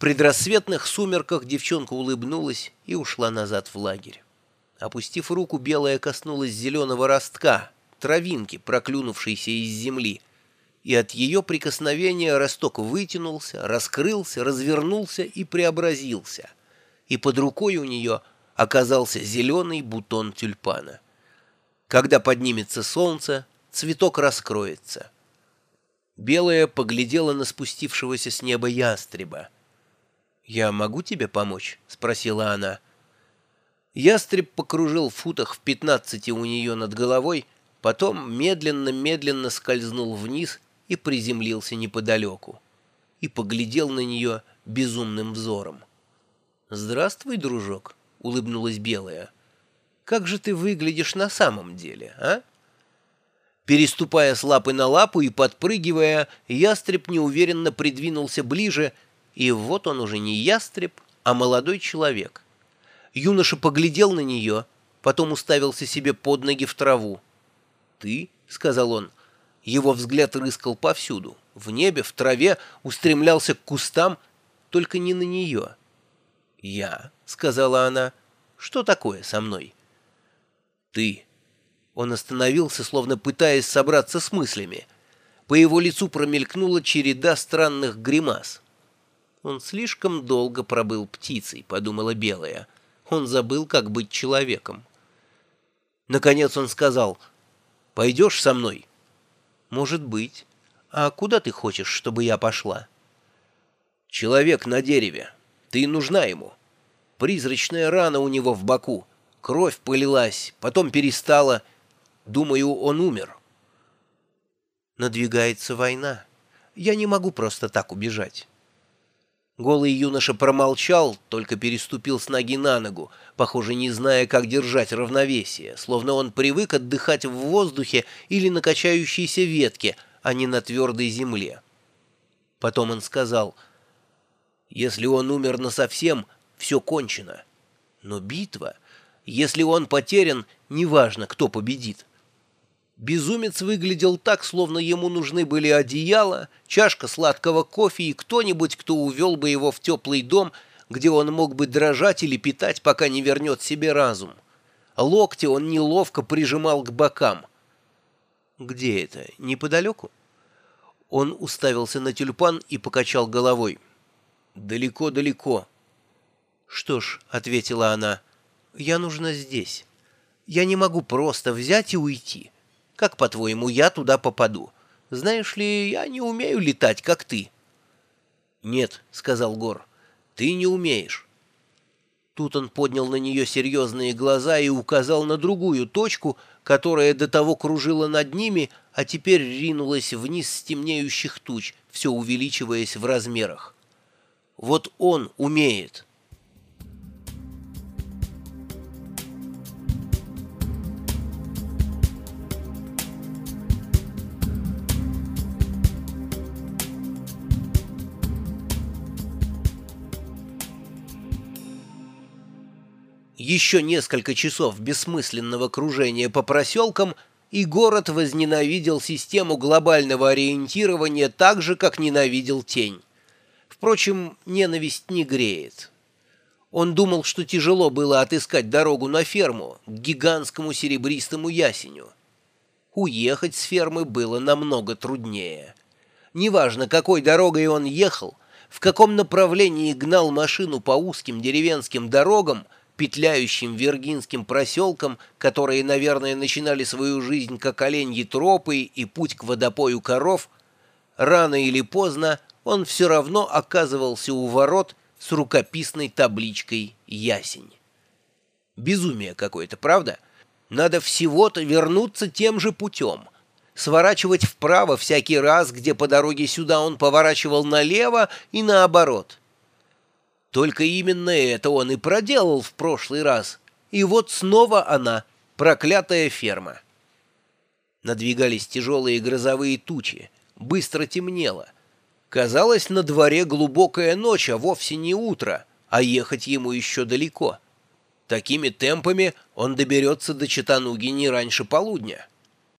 предрассветных сумерках девчонка улыбнулась и ушла назад в лагерь. Опустив руку, белая коснулась зеленого ростка, травинки, проклюнувшейся из земли, и от ее прикосновения росток вытянулся, раскрылся, развернулся и преобразился, и под рукой у нее оказался зеленый бутон тюльпана. Когда поднимется солнце, цветок раскроется. Белая поглядела на спустившегося с неба ястреба. «Я могу тебе помочь?» — спросила она. Ястреб покружил в футах в пятнадцати у нее над головой, потом медленно-медленно скользнул вниз и приземлился неподалеку. И поглядел на нее безумным взором. «Здравствуй, дружок», — улыбнулась Белая. «Как же ты выглядишь на самом деле, а?» Переступая с лапы на лапу и подпрыгивая, ястреб неуверенно придвинулся ближе, и вот он уже не ястреб, а молодой человек. Юноша поглядел на нее, потом уставился себе под ноги в траву. «Ты?» — сказал он. Его взгляд рыскал повсюду. В небе, в траве, устремлялся к кустам, только не на нее. «Я?» — сказала она. «Что такое со мной?» «Ты?» Он остановился, словно пытаясь собраться с мыслями. По его лицу промелькнула череда странных гримас. «Он слишком долго пробыл птицей», — подумала Белая. Он забыл, как быть человеком. Наконец он сказал, «Пойдешь со мной?» «Может быть. А куда ты хочешь, чтобы я пошла?» «Человек на дереве. Ты нужна ему. Призрачная рана у него в боку. Кровь полилась, потом перестала. Думаю, он умер. Надвигается война. Я не могу просто так убежать. Голый юноша промолчал, только переступил с ноги на ногу, похоже, не зная, как держать равновесие, словно он привык отдыхать в воздухе или на качающейся ветке, а не на твердой земле. Потом он сказал, «Если он умер насовсем, все кончено. Но битва, если он потерян, неважно, кто победит. Безумец выглядел так, словно ему нужны были одеяло, чашка сладкого кофе и кто-нибудь, кто увел бы его в теплый дом, где он мог бы дрожать или питать, пока не вернет себе разум. Локти он неловко прижимал к бокам. «Где это? Неподалеку?» Он уставился на тюльпан и покачал головой. «Далеко-далеко». «Что ж», — ответила она, — «я нужна здесь. Я не могу просто взять и уйти». Как, по-твоему, я туда попаду? Знаешь ли, я не умею летать, как ты». «Нет», — сказал Гор, — «ты не умеешь». Тут он поднял на нее серьезные глаза и указал на другую точку, которая до того кружила над ними, а теперь ринулась вниз с темнеющих туч, все увеличиваясь в размерах. «Вот он умеет». Еще несколько часов бессмысленного кружения по проселкам, и город возненавидел систему глобального ориентирования так же, как ненавидел тень. Впрочем, ненависть не греет. Он думал, что тяжело было отыскать дорогу на ферму, к гигантскому серебристому ясеню. Уехать с фермы было намного труднее. Неважно, какой дорогой он ехал, в каком направлении гнал машину по узким деревенским дорогам – петляющим виргинским проселкам, которые, наверное, начинали свою жизнь как оленьи тропы и путь к водопою коров, рано или поздно он все равно оказывался у ворот с рукописной табличкой «Ясень». Безумие какое-то, правда? Надо всего-то вернуться тем же путем. Сворачивать вправо всякий раз, где по дороге сюда он поворачивал налево и наоборот. Только именно это он и проделал в прошлый раз. И вот снова она, проклятая ферма. Надвигались тяжелые грозовые тучи. Быстро темнело. Казалось, на дворе глубокая ночь, а вовсе не утро, а ехать ему еще далеко. Такими темпами он доберется до Читануги не раньше полудня.